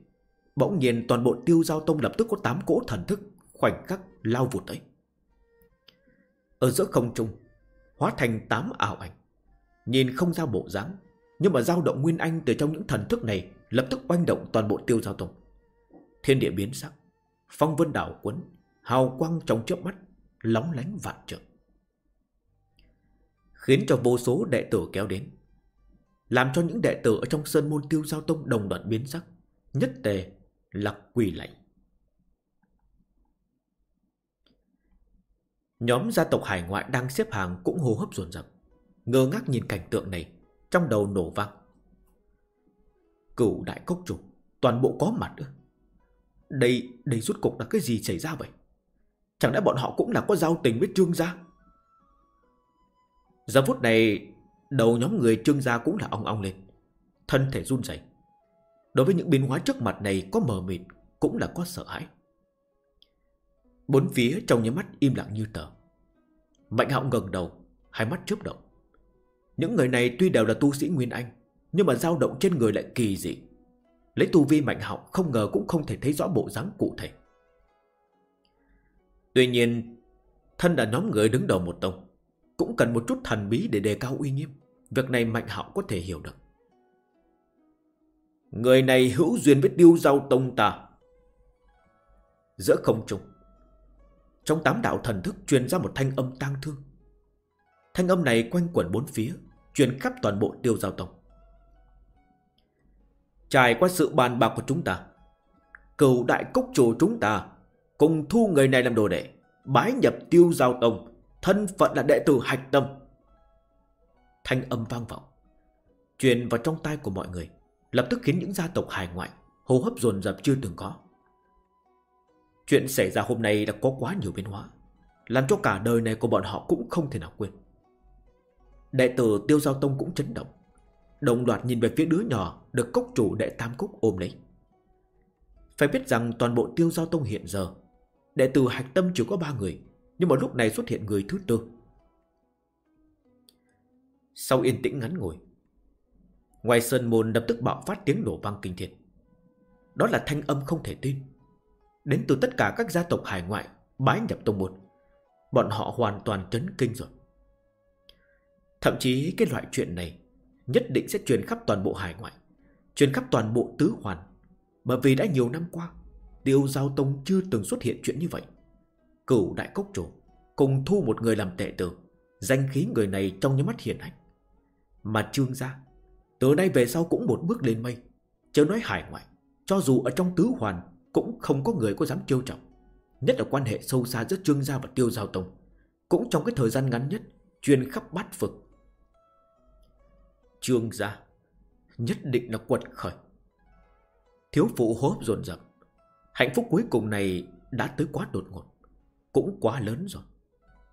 Bỗng nhiên toàn bộ tiêu giao tông lập tức có tám cỗ thần thức, Khoảnh khắc lao vụt tới. Ở giữa không trung, Hóa thành tám ảo ảnh. Nhìn không ra bộ dáng, Nhưng mà dao động nguyên anh từ trong những thần thức này Lập tức oanh động toàn bộ tiêu giao tông. Thiên địa biến sắc, Phong vân đảo quấn, Hào quang trong chớp mắt, Lóng lánh vạn trượng. Khiến cho vô số đệ tử kéo đến làm cho những đệ tử ở trong sơn môn tiêu giao tông đồng loạt biến sắc Nhất tề là quỳ lạy Nhóm gia tộc hải ngoại đang xếp hàng cũng hô hấp dồn dập Ngơ ngác nhìn cảnh tượng này Trong đầu nổ vang Cửu đại cốc chủ Toàn bộ có mặt ư Đây, đây rốt cục là cái gì xảy ra vậy? Chẳng lẽ bọn họ cũng là có giao tình với trương gia? Giờ phút này, đầu nhóm người trương gia cũng là ong ong lên. Thân thể run rẩy. Đối với những biến hóa trước mặt này có mờ mịt, cũng là có sợ hãi. Bốn phía trong những mắt im lặng như tờ. Mạnh hạo ngẩng đầu, hai mắt chớp động. Những người này tuy đều là tu sĩ Nguyên Anh, nhưng mà dao động trên người lại kỳ dị. Lấy tu vi mạnh hạo không ngờ cũng không thể thấy rõ bộ dáng cụ thể. Tuy nhiên, thân là nhóm người đứng đầu một tông, cũng cần một chút thần bí để đề cao uy nghiêm. Việc này mạnh hạo có thể hiểu được. Người này hữu duyên với tiêu giao tông ta. Giữa không trung, trong tám đạo thần thức truyền ra một thanh âm tang thương. Thanh âm này quanh quẩn bốn phía, truyền khắp toàn bộ tiêu giao tông. Trải qua sự bàn bạc của chúng ta, cầu đại cốc chủ chúng ta cùng thu người này làm đồ đệ, bái nhập tiêu giao tông, thân phận là đệ tử hạch tâm. Thanh âm vang vọng, truyền vào trong tai của mọi người, lập tức khiến những gia tộc hải ngoại hô hấp dồn dập chưa từng có. Chuyện xảy ra hôm nay đã có quá nhiều biến hóa Làm cho cả đời này của bọn họ cũng không thể nào quên Đệ tử Tiêu Giao Tông cũng chấn động Đồng loạt nhìn về phía đứa nhỏ Được cốc chủ đệ Tam Cúc ôm lấy Phải biết rằng toàn bộ Tiêu Giao Tông hiện giờ Đệ tử Hạch Tâm chỉ có ba người nhưng mà lúc này xuất hiện người thứ tư. Sau yên tĩnh ngắn ngồi Ngoài sơn môn lập tức bạo phát tiếng nổ vang kinh thiệt Đó là thanh âm không thể tin. Đến từ tất cả các gia tộc hải ngoại, Bái nhập tông môn, Bọn họ hoàn toàn chấn kinh rồi. Thậm chí cái loại chuyện này Nhất định sẽ truyền khắp toàn bộ hải ngoại, Truyền khắp toàn bộ tứ hoàn. Bởi vì đã nhiều năm qua, Tiêu Giao Tông chưa từng xuất hiện chuyện như vậy. Cửu đại cốc chủ, Cùng thu một người làm tệ tử, Danh khí người này trong những mắt hiển hạnh Mà trương gia, Từ nay về sau cũng một bước lên mây, Chớ nói hải ngoại, Cho dù ở trong tứ hoàn cũng không có người có dám trêu trọng, Nhất là quan hệ sâu xa giữa Trương Gia và Tiêu Giao Tông, Cũng trong cái thời gian ngắn nhất truyền khắp bát vực. Trương Gia Nhất định là quật khởi. Thiếu phụ hốp dồn dập, Hạnh phúc cuối cùng này Đã tới quá đột ngột. Cũng quá lớn rồi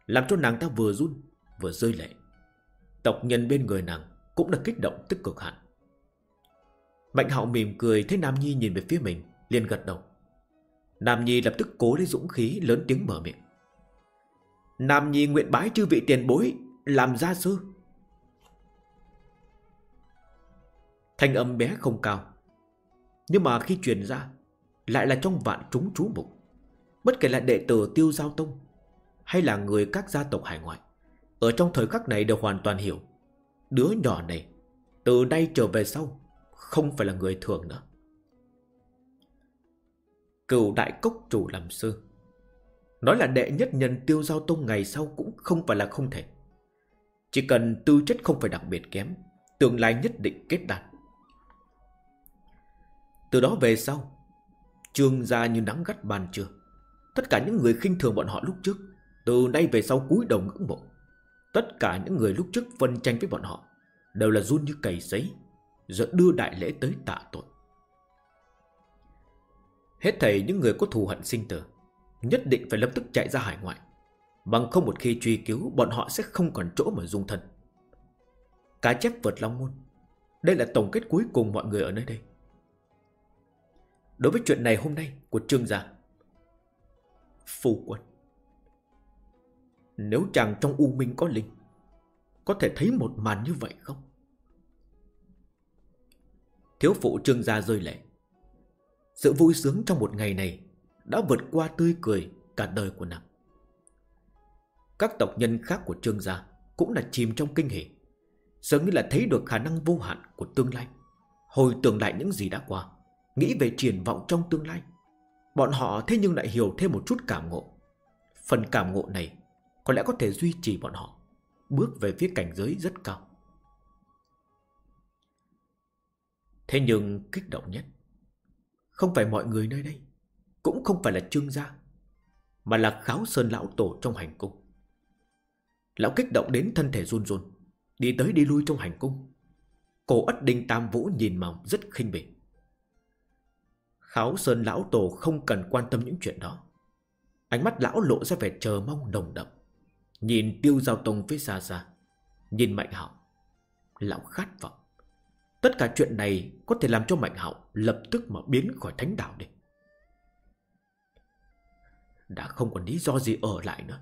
Làm cho nàng ta vừa run, vừa rơi lệ Tộc nhân bên người nàng Cũng đã kích động tức cực hạn Mạnh hạo mỉm cười Thấy Nam Nhi nhìn về phía mình, liền gật đầu Nam Nhi lập tức cố lấy dũng khí lớn tiếng mở miệng. Nam Nhi nguyện bái chư vị tiền bối làm gia sư. Thanh âm bé không cao. Nhưng mà khi truyền ra lại là trong vạn chúng chú mục. Bất kể là đệ tử tiêu giao tông hay là người các gia tộc hải ngoại. Ở trong thời khắc này đều hoàn toàn hiểu. Đứa nhỏ này từ nay trở về sau không phải là người thường nữa. Cửu đại cốc chủ làm sư Nói là đệ nhất nhân tiêu giao tông ngày sau cũng không phải là không thể Chỉ cần tư chất không phải đặc biệt kém, Tương lai nhất định kết đạt Từ đó về sau, Trương gia như nắng gắt bàn trưa Tất cả những người khinh thường bọn họ lúc trước, Từ nay về sau cúi đầu ngưỡng mộ. Tất cả những người lúc trước phân tranh với bọn họ, Đều là run như cầy giấy Giờ đưa đại lễ tới tạ tội. Hết thầy những người có thù hận sinh tử, Nhất định phải lập tức chạy ra hải ngoại. Bằng không một khi truy cứu, Bọn họ sẽ không còn chỗ mà dung thân. Cá chép vượt long môn, Đây là tổng kết cuối cùng mọi người ở nơi đây. Đối với chuyện này hôm nay Của trương gia Phu quân Nếu chàng trong U Minh có linh Có thể thấy một màn như vậy không Thiếu phụ trương gia rơi lệ sự vui sướng trong một ngày này đã vượt qua tươi cười cả đời của nàng. Các tộc nhân khác của Trương gia cũng là chìm trong kinh hỉ, dường như là thấy được khả năng vô hạn của tương lai, hồi tưởng lại những gì đã qua, nghĩ về triển vọng trong tương lai. Bọn họ thế nhưng lại hiểu thêm một chút cảm ngộ. Phần cảm ngộ này có lẽ có thể duy trì bọn họ bước về phía cảnh giới rất cao. Thế nhưng kích động nhất, không phải mọi người nơi đây, Cũng không phải là trương gia, Mà là kháo sơn lão tổ trong hành cung Lão kích động đến thân thể run run, Đi tới đi lui trong hành cung Cổ ất đinh tam vũ nhìn mỏng rất khinh bỉ Kháo Sơn Lão Tổ không cần quan tâm những chuyện đó. Ánh mắt lão lộ ra vẻ chờ mong nồng đậm. Nhìn tiêu giao tông phía xa xa. Nhìn Mạnh Hạo. Lão khát vọng. Tất cả chuyện này có thể làm cho Mạnh Hạo lập tức mà biến khỏi thánh đạo đi. Đã không còn lý do gì ở lại nữa.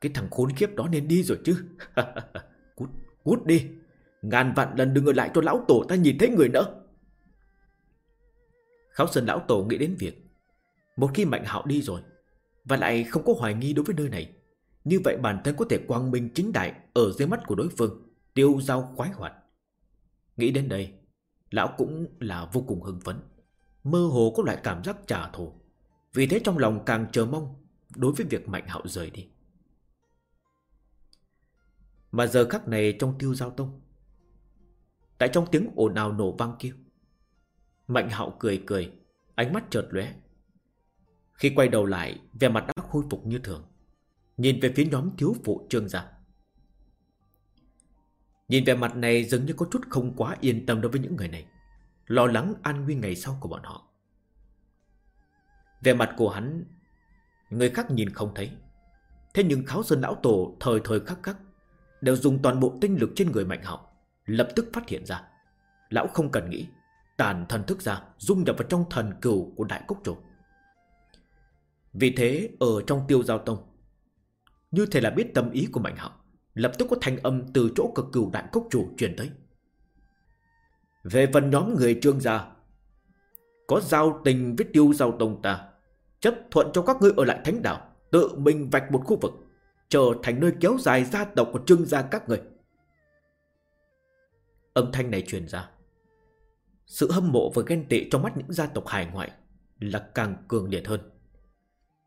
Cái thằng khốn kiếp đó nên đi rồi chứ. cút, cút đi. Ngàn vạn lần đừng ở lại cho lão tổ ta nhìn thấy người nữa. Kháo Sơn lão tổ nghĩ đến việc một khi Mạnh Hạo đi rồi và lại không có hoài nghi đối với nơi này, như vậy bản thân có thể quang minh chính đại ở dưới mắt của đối phương, tiêu giao khoái hoạt. Nghĩ đến đây, lão cũng là vô cùng hưng phấn, mơ hồ có loại cảm giác trả thù. Vì thế trong lòng càng chờ mong đối với việc Mạnh Hạo rời đi. Mà giờ khắc này trong tiêu giao tông Tại trong tiếng ồn ào nổ vang kia Mạnh hạo cười cười, Ánh mắt chợt lóe. Khi quay đầu lại, Vẻ mặt đã khôi phục như thường. Nhìn về phía nhóm thiếu phụ trương gia. Nhìn vẻ mặt này dường như có chút không quá yên tâm đối với những người này. Lo lắng an nguy ngày sau của bọn họ. Vẻ mặt của hắn, Người khác nhìn không thấy. Thế nhưng kháo sơn lão tổ thời thời khắc khắc Đều dùng toàn bộ tinh lực trên người mạnh hạo, Lập tức phát hiện ra. Lão không cần nghĩ Tàn thần thức ra, Dung nhập vào trong thần cửu của đại cốc chủ Vì thế, ở trong tiêu giao tông, Như thể là biết tâm ý của mạnh hạo, Lập tức có thanh âm từ chỗ cực cửu đại cốc chủ truyền tới. Về phần nhóm người trương gia, Có giao tình với tiêu giao tông ta, Chấp thuận cho các ngươi ở lại thánh đảo, Tự mình vạch một khu vực, Trở thành nơi kéo dài gia tộc của trương gia các người Âm thanh này truyền ra. Sự hâm mộ và ghen tị trong mắt những gia tộc hải ngoại Là càng cường liệt hơn.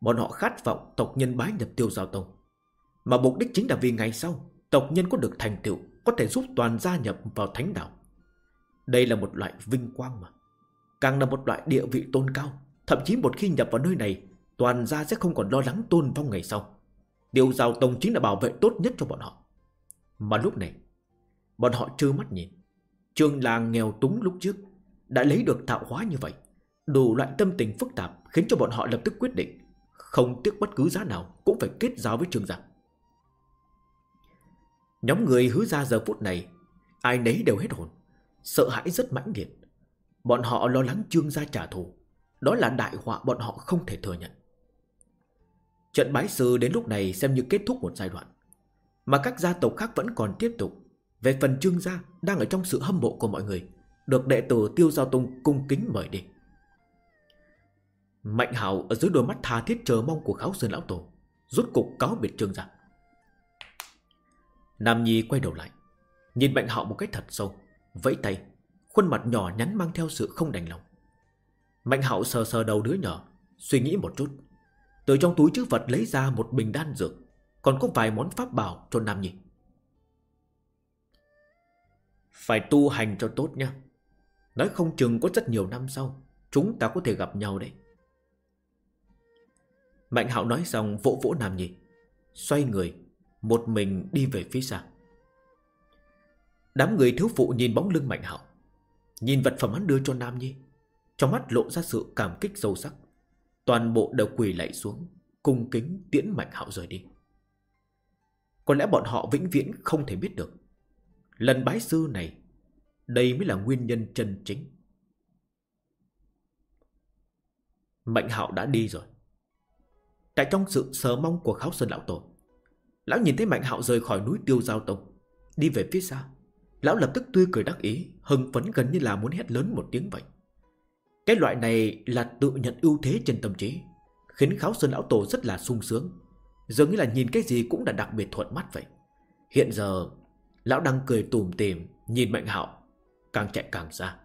Bọn họ khát vọng tộc nhân bái nhập tiêu giao tông. Mà mục đích chính là vì ngày sau, Tộc nhân có được thành tựu, Có thể giúp toàn gia nhập vào thánh đạo. Đây là một loại vinh quang mà. Càng là một loại địa vị tôn cao, Thậm chí một khi nhập vào nơi này, Toàn gia sẽ không còn lo lắng tôn vong ngày sau. Tiêu giao tông chính là bảo vệ tốt nhất cho bọn họ. Mà lúc này, Bọn họ trơ mắt nhìn. Trương làng nghèo túng lúc trước. Đã lấy được tạo hóa như vậy. Đủ loại tâm tình phức tạp Khiến cho bọn họ lập tức quyết định, Không tiếc bất cứ giá nào Cũng phải kết giao với Trương gia. Nhóm người hứa ra giờ phút này, Ai nấy đều hết hồn, Sợ hãi rất mãnh liệt. Bọn họ lo lắng Trương gia trả thù, Đó là đại họa bọn họ không thể thừa nhận. Trận bái sư đến lúc này xem như kết thúc một giai đoạn, Mà các gia tộc khác vẫn còn tiếp tục. Về phần trương gia đang ở trong sự hâm mộ của mọi người được đệ tử Tiêu Giao Tông cung kính mời đi. Mạnh hảo ở dưới đôi mắt tha thiết chờ mong của Kháo Sơn Lão Tổ Rút cục cáo biệt trương gia. Nam Nhi quay đầu lại, Nhìn Mạnh hạo một cách thật sâu, Vẫy tay, Khuôn mặt nhỏ nhắn mang theo sự không đành lòng. Mạnh hạo sờ sờ đầu đứa nhỏ, Suy nghĩ một chút. Từ trong túi chữ vật lấy ra một bình đan dược, Còn có vài món pháp bảo cho Nam Nhi. Phải tu hành cho tốt nhé. Nói không chừng có rất nhiều năm sau, Chúng ta có thể gặp nhau đấy. Mạnh hạo nói xong, vỗ vỗ Nam Nhi, Xoay người, Một mình đi về phía xa. Đám người thiếu phụ nhìn bóng lưng Mạnh hạo, Nhìn vật phẩm hắn đưa cho Nam Nhi, Trong mắt lộ ra sự cảm kích sâu sắc. Toàn bộ đều quỳ lạy xuống, Cung kính tiễn Mạnh hạo rời đi. Có lẽ bọn họ vĩnh viễn không thể biết được, Lần bái sư này đây mới là nguyên nhân chân chính. Mạnh hạo đã đi rồi. Tại trong sự sờ mong của kháo sơn lão tổ, Lão nhìn thấy Mạnh hạo rời khỏi núi tiêu giao tông, Đi về phía xa, Lão lập tức tươi cười đắc ý, Hưng phấn gần như là muốn hét lớn một tiếng vậy. Cái loại này là tự nhận ưu thế trên tâm trí, Khiến kháo sơn lão tổ rất là sung sướng, Dường như là nhìn cái gì cũng đã đặc biệt thuận mắt vậy. Hiện giờ, Lão đang cười tùm tìm, Nhìn Mạnh Hạo Càng chạy càng xa.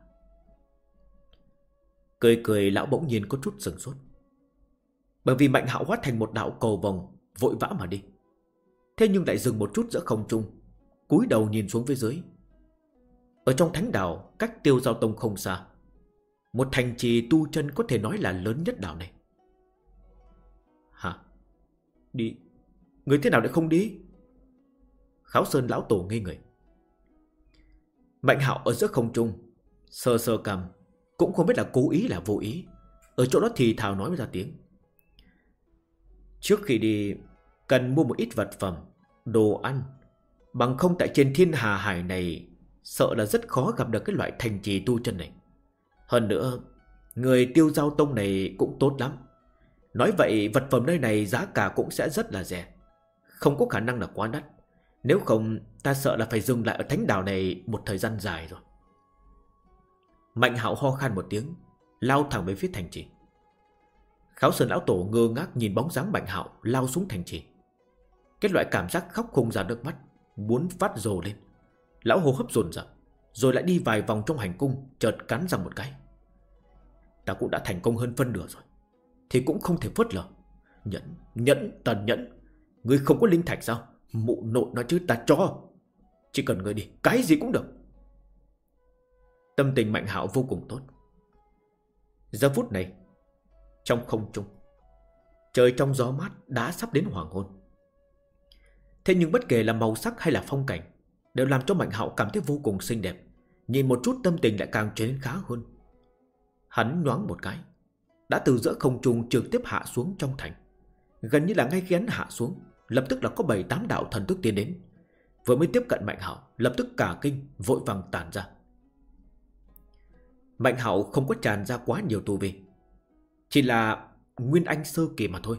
Cười cười, lão bỗng nhiên có chút sừng sốt. Bởi vì Mạnh Hạo hóa thành một đạo cầu vòng, Vội vã mà đi. Thế nhưng lại dừng một chút giữa không trung, cúi đầu nhìn xuống phía dưới. Ở trong thánh đảo, Cách tiêu giao tông không xa, Một thành trì tu chân có thể nói là lớn nhất đảo này. Hả? Đi. Người thế nào lại không đi? Kháo Sơn lão tổ ngây người. Mạnh hạo ở giữa không trung, Sơ sơ cầm, Cũng không biết là cố ý là vô ý. Ở chỗ đó thì thào nói ra tiếng. Trước khi đi, Cần mua một ít vật phẩm, Đồ ăn. Bằng không tại trên thiên hà hải này, Sợ là rất khó gặp được cái loại thành trì tu chân này. Hơn nữa, Người tiêu giao tông này cũng tốt lắm. Nói vậy, vật phẩm nơi này giá cả cũng sẽ rất là rẻ. Không có khả năng là quá đắt. Nếu không ta sợ là phải dừng lại ở thánh đảo này một thời gian dài rồi. Mạnh hạo ho khan một tiếng Lao thẳng về phía thành trì. Kháo sơn lão tổ ngơ ngác nhìn bóng dáng mạnh hạo lao xuống thành trì. Cái loại cảm giác khóc không ra nước mắt Muốn phát rồ lên. Lão hô hấp dồn dập Rồi lại đi vài vòng trong hành cung Chợt cắn ra một cái. Ta cũng đã thành công hơn phân nửa rồi Thì cũng không thể phớt lờ. Nhẫn, nhẫn, tần nhẫn Ngươi không có linh thạch sao? Mụ nội nói chứ ta cho. Chỉ cần ngươi đi, cái gì cũng được. Tâm tình mạnh hạo vô cùng tốt. Giờ phút này Trong không trung Trời trong gió mát đã sắp đến hoàng hôn. Thế nhưng bất kể là màu sắc hay là phong cảnh Đều làm cho Mạnh Hạo cảm thấy vô cùng xinh đẹp. Nhìn một chút tâm tình lại càng trở nên khá hơn. Hắn nhoáng một cái Đã từ giữa không trung trực tiếp hạ xuống trong thành. Gần như là ngay khi hắn hạ xuống Lập tức là có 7-8 đạo thần thức tiến đến. Vừa mới tiếp cận Mạnh Hảo, Lập tức cả kinh, vội vàng tàn ra. Mạnh Hảo không có tràn ra quá nhiều tu vi. Chỉ là Nguyên Anh sơ kỳ mà thôi.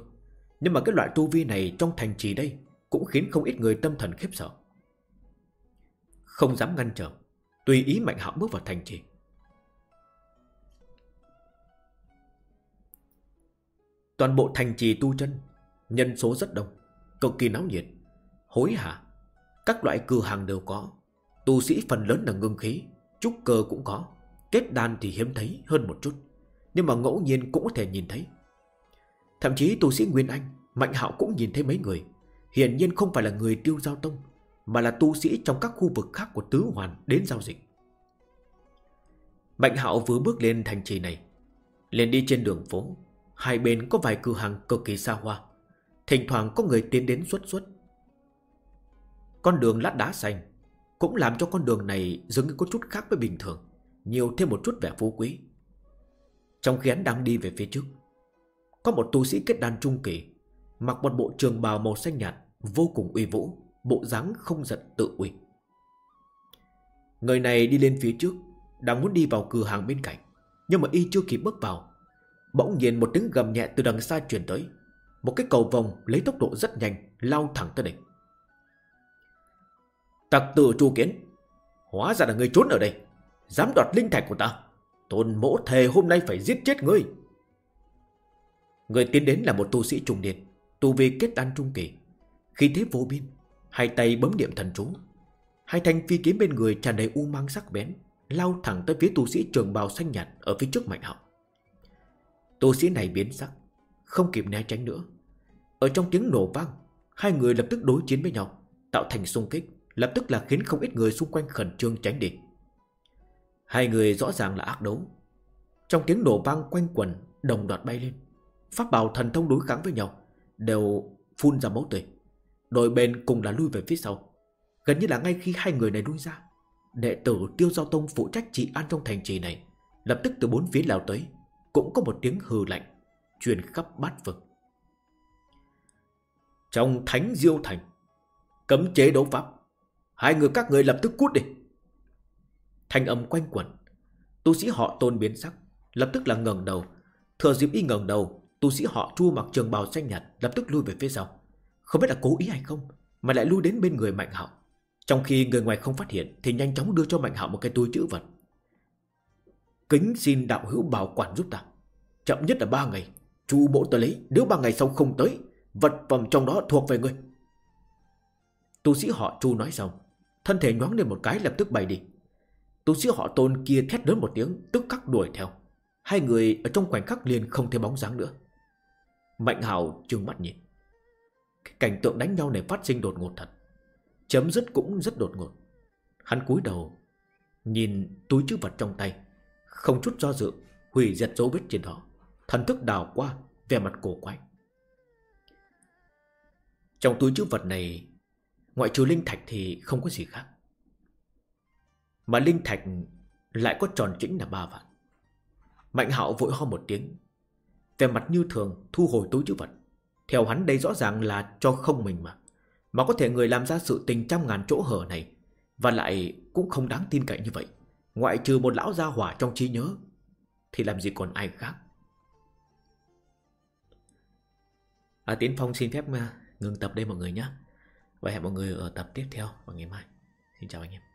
Nhưng mà cái loại tu vi này trong thành trì đây Cũng khiến không ít người tâm thần khiếp sợ. Không dám ngăn trở, Tùy ý Mạnh Hảo bước vào thành trì. Toàn bộ thành trì tu chân, Nhân số rất đông, Cực kỳ náo nhiệt, Hối hả. Các loại cửa hàng đều có. Tu sĩ phần lớn là ngưng khí, Trúc cơ cũng có. Kết đan thì hiếm thấy hơn một chút, Nhưng mà ngẫu nhiên cũng có thể nhìn thấy. Thậm chí tu sĩ Nguyên Anh, Mạnh hạo cũng nhìn thấy mấy người. Hiển nhiên không phải là người tiêu giao tông, Mà là tu sĩ trong các khu vực khác của Tứ Hoàn đến giao dịch. Mạnh hạo vừa bước lên thành trì này, liền đi trên đường phố. Hai bên có vài cửa hàng cực kỳ xa hoa. Thỉnh thoảng có người tiến đến xuất xuất con đường lát đá xanh Cũng làm cho con đường này dường như có chút khác với bình thường, Nhiều thêm một chút vẻ phú quý. Trong khi hắn đang đi về phía trước, Có một tu sĩ kết đan trung kỳ, Mặc một bộ trường bào màu xanh nhạt, Vô cùng uy vũ, Bộ dáng không giận tự uy. Người này đi lên phía trước, Đang muốn đi vào cửa hàng bên cạnh, Nhưng mà y chưa kịp bước vào, Bỗng nhiên một tiếng gầm nhẹ từ đằng xa truyền tới. Một cái cầu vòng lấy tốc độ rất nhanh, Lao thẳng tới địch. Tặc tử chu kiến. Hóa ra là người trốn ở đây. Dám đoạt linh thạch của ta. Tôn mỗ thề hôm nay phải giết chết ngươi. Người tiến đến là một tu sĩ trùng niên, Tu vi kết đan trung kỳ. Khi thế vô biên, Hai tay bấm niệm thần chú. Hai thanh phi kiếm bên người tràn đầy u mang sắc bén, Lao thẳng tới phía tu sĩ trường bào xanh nhạt Ở phía trước mạnh hạo Tu sĩ này biến sắc, Không kịp né tránh nữa. Ở trong tiếng nổ vang, Hai người lập tức đối chiến với nhau, Tạo thành xung kích. Lập tức là khiến không ít người xung quanh khẩn trương tránh đi. Hai người rõ ràng là ác đấu. Trong tiếng nổ vang quanh quần Đồng đoạt bay lên. Pháp bảo thần thông đối kháng với nhau Đều phun ra máu tươi. Đôi bên cùng là lui về phía sau. Gần như là ngay khi hai người này lui ra Đệ tử tiêu giao tông phụ trách trị an trong thành trì này Lập tức từ bốn phía lao tới cũng có một tiếng hừ lạnh truyền khắp bát vực. Trong thánh diêu thành, cấm chế đấu pháp, hai người các người lập tức cút đi. Thanh âm quanh quẩn, tu sĩ họ tôn biến sắc, lập tức là ngẩng đầu. Thừa dịp y ngẩng đầu, tu sĩ họ chu mặc trường bào xanh nhạt lập tức lui về phía sau. Không biết là cố ý hay không, mà lại lui đến bên người Mạnh Hạo. Trong khi người ngoài không phát hiện thì nhanh chóng đưa cho Mạnh Hạo một cái túi chữ vật. Kính xin đạo hữu bảo quản giúp ta Chậm nhất là ba ngày Chu bộ tôi lấy Nếu ba ngày sau không tới Vật phẩm trong đó thuộc về ngươi Tu sĩ họ Chu nói xong Thân thể nhoáng lên một cái lập tức bay đi. Tu sĩ họ tôn kia thét lớn một tiếng, Tức khắc đuổi theo. Hai người ở trong khoảnh khắc liền không thấy bóng dáng nữa. Mạnh hào trừng mắt nhìn. Cái cảnh tượng đánh nhau này phát sinh đột ngột thật. Chấm dứt cũng rất đột ngột. Hắn cúi đầu, Nhìn túi chữ vật trong tay. Không chút do dự, Hủy diệt dấu vết trên đó. Thần thức đào qua Về mặt cổ quái. Trong túi chữ vật này Ngoại trừ linh thạch thì không có gì khác. Mà linh thạch Lại có tròn chỉnh là ba vạn. Mạnh hạo vội ho một tiếng. Về mặt như thường thu hồi túi chữ vật. Theo hắn đây rõ ràng là cho không mình mà. Mà có thể người làm ra sự tình trăm ngàn chỗ hở này Và lại cũng không đáng tin cậy như vậy. Ngoại trừ một lão gia hỏa trong trí nhớ Thì làm gì còn ai khác? À, Tiến Phong xin phép à, ngừng tập đây mọi người nhé. Và hẹn mọi người ở tập tiếp theo vào ngày mai. Xin chào anh em.